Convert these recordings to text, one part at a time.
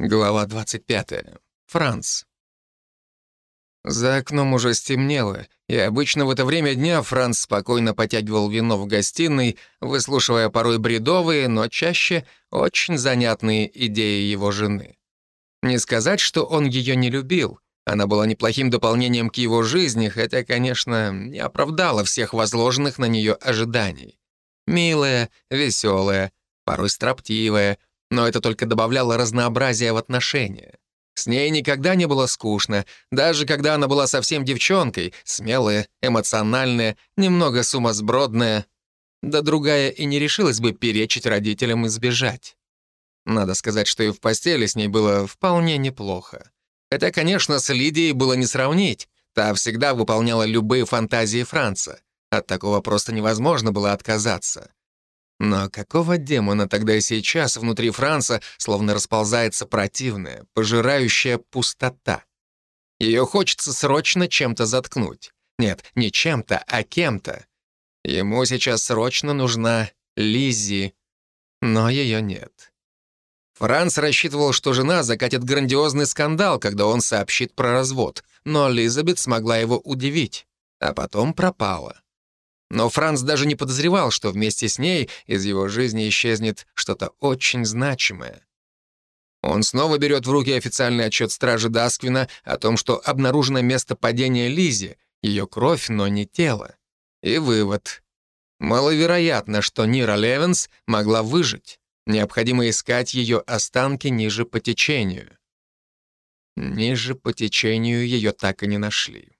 Глава 25. Франц. За окном уже стемнело, и обычно в это время дня Франц спокойно потягивал вино в гостиной, выслушивая порой бредовые, но чаще очень занятные идеи его жены. Не сказать, что он ее не любил. Она была неплохим дополнением к его жизни, хотя, конечно, не оправдала всех возложенных на нее ожиданий. Милая, веселая, порой строптивая — но это только добавляло разнообразия в отношения. С ней никогда не было скучно, даже когда она была совсем девчонкой, смелая, эмоциональная, немного сумасбродная. Да другая и не решилась бы перечить родителям и сбежать. Надо сказать, что и в постели с ней было вполне неплохо. Хотя, конечно, с Лидией было не сравнить. Та всегда выполняла любые фантазии Франца. От такого просто невозможно было отказаться. Но какого демона тогда и сейчас внутри Франца словно расползается противная, пожирающая пустота? Ее хочется срочно чем-то заткнуть. Нет, не чем-то, а кем-то. Ему сейчас срочно нужна Лиззи, но ее нет. Франц рассчитывал, что жена закатит грандиозный скандал, когда он сообщит про развод, но Элизабет смогла его удивить, а потом пропала. Но Франц даже не подозревал, что вместе с ней из его жизни исчезнет что-то очень значимое. Он снова берет в руки официальный отчет стражи Дасквина о том, что обнаружено место падения Лизи, ее кровь, но не тело. И вывод. Маловероятно, что Нира Левенс могла выжить. Необходимо искать ее останки ниже по течению. Ниже по течению ее так и не нашли.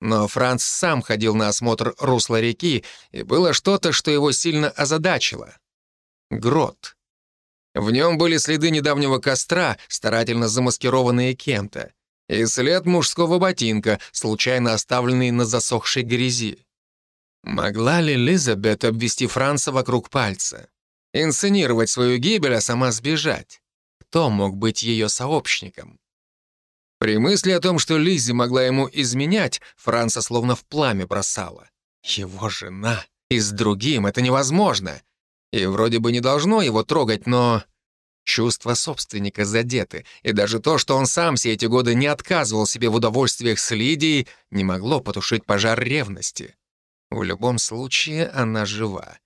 Но Франц сам ходил на осмотр русла реки, и было что-то, что его сильно озадачило. Грот. В нем были следы недавнего костра, старательно замаскированные кем-то, и след мужского ботинка, случайно оставленный на засохшей грязи. Могла ли Лизабет обвести Франца вокруг пальца? Инсценировать свою гибель, а сама сбежать? Кто мог быть ее сообщником? При мысли о том, что Лиззи могла ему изменять, Франца словно в пламя бросала. Его жена. И с другим это невозможно. И вроде бы не должно его трогать, но... Чувства собственника задеты, и даже то, что он сам все эти годы не отказывал себе в удовольствиях с Лидией, не могло потушить пожар ревности. В любом случае, она жива.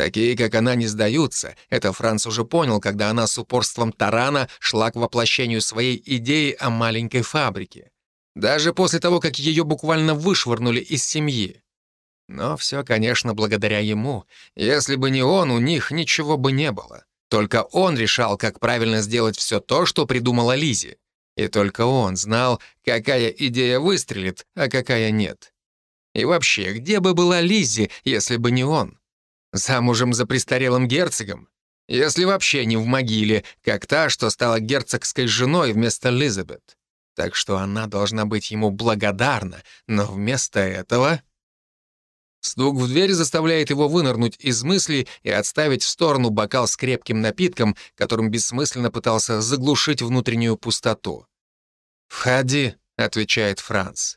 Такие, как она, не сдаются. Это Франц уже понял, когда она с упорством тарана шла к воплощению своей идеи о маленькой фабрике. Даже после того, как ее буквально вышвырнули из семьи. Но все, конечно, благодаря ему. Если бы не он, у них ничего бы не было. Только он решал, как правильно сделать все то, что придумала Лизи. И только он знал, какая идея выстрелит, а какая нет. И вообще, где бы была Лизи, если бы не он? Замужем за престарелым герцогом? Если вообще не в могиле, как та, что стала герцогской женой вместо Элизабет. Так что она должна быть ему благодарна, но вместо этого... Стук в дверь заставляет его вынырнуть из мысли и отставить в сторону бокал с крепким напитком, которым бессмысленно пытался заглушить внутреннюю пустоту. «Входи», — отвечает Франц.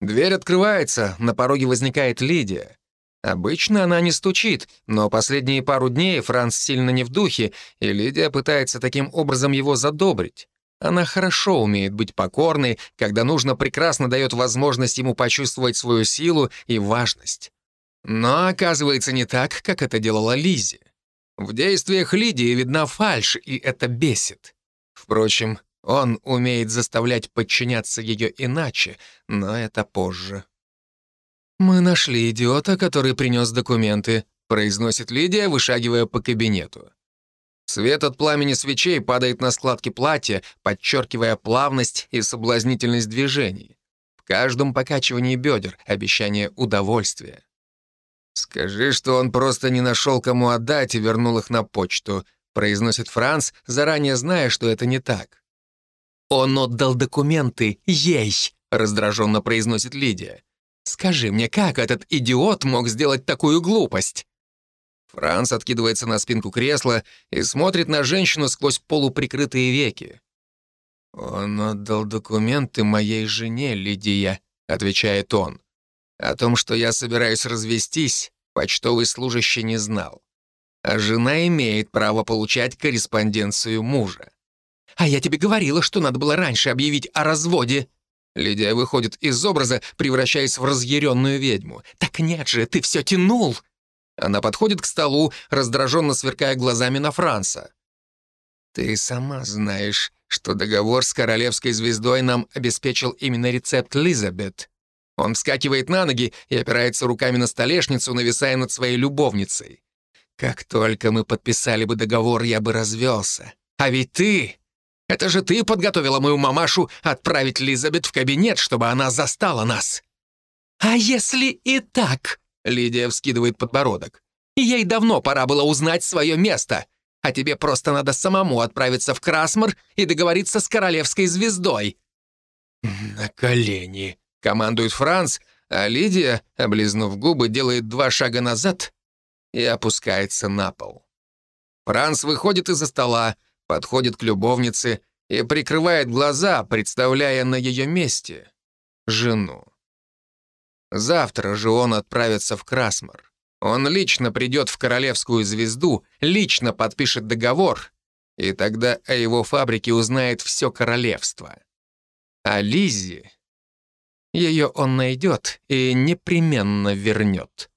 Дверь открывается, на пороге возникает Лидия. Обычно она не стучит, но последние пару дней Франц сильно не в духе, и Лидия пытается таким образом его задобрить. Она хорошо умеет быть покорной, когда нужно, прекрасно дает возможность ему почувствовать свою силу и важность. Но оказывается не так, как это делала Лизи. В действиях Лидии видна фальшь, и это бесит. Впрочем, он умеет заставлять подчиняться ее иначе, но это позже. «Мы нашли идиота, который принес документы», произносит Лидия, вышагивая по кабинету. Свет от пламени свечей падает на складки платья, подчеркивая плавность и соблазнительность движений. В каждом покачивании бедер обещание удовольствия. «Скажи, что он просто не нашел, кому отдать, и вернул их на почту», произносит Франц, заранее зная, что это не так. «Он отдал документы ей», раздраженно произносит Лидия. Скажи мне, как этот идиот мог сделать такую глупость?» Франц откидывается на спинку кресла и смотрит на женщину сквозь полуприкрытые веки. «Он отдал документы моей жене, Лидия», — отвечает он. «О том, что я собираюсь развестись, почтовый служащий не знал. А жена имеет право получать корреспонденцию мужа. А я тебе говорила, что надо было раньше объявить о разводе». Лидия выходит из образа, превращаясь в разъяренную ведьму. «Так нет же, ты все тянул!» Она подходит к столу, раздраженно сверкая глазами на Франца. «Ты сама знаешь, что договор с королевской звездой нам обеспечил именно рецепт Лизабет». Он вскакивает на ноги и опирается руками на столешницу, нависая над своей любовницей. «Как только мы подписали бы договор, я бы развелся. А ведь ты... Это же ты подготовила мою мамашу отправить Лизабет в кабинет, чтобы она застала нас». «А если и так?» — Лидия вскидывает подбородок. «Ей давно пора было узнать свое место а тебе просто надо самому отправиться в Красмар и договориться с королевской звездой». «На колени», — командует Франц, а Лидия, облизнув губы, делает два шага назад и опускается на пол. Франц выходит из-за стола, подходит к любовнице и прикрывает глаза, представляя на ее месте жену. Завтра же он отправится в Красмар. Он лично придет в королевскую звезду, лично подпишет договор, и тогда о его фабрике узнает все королевство. А Лиззи... Ее он найдет и непременно вернет.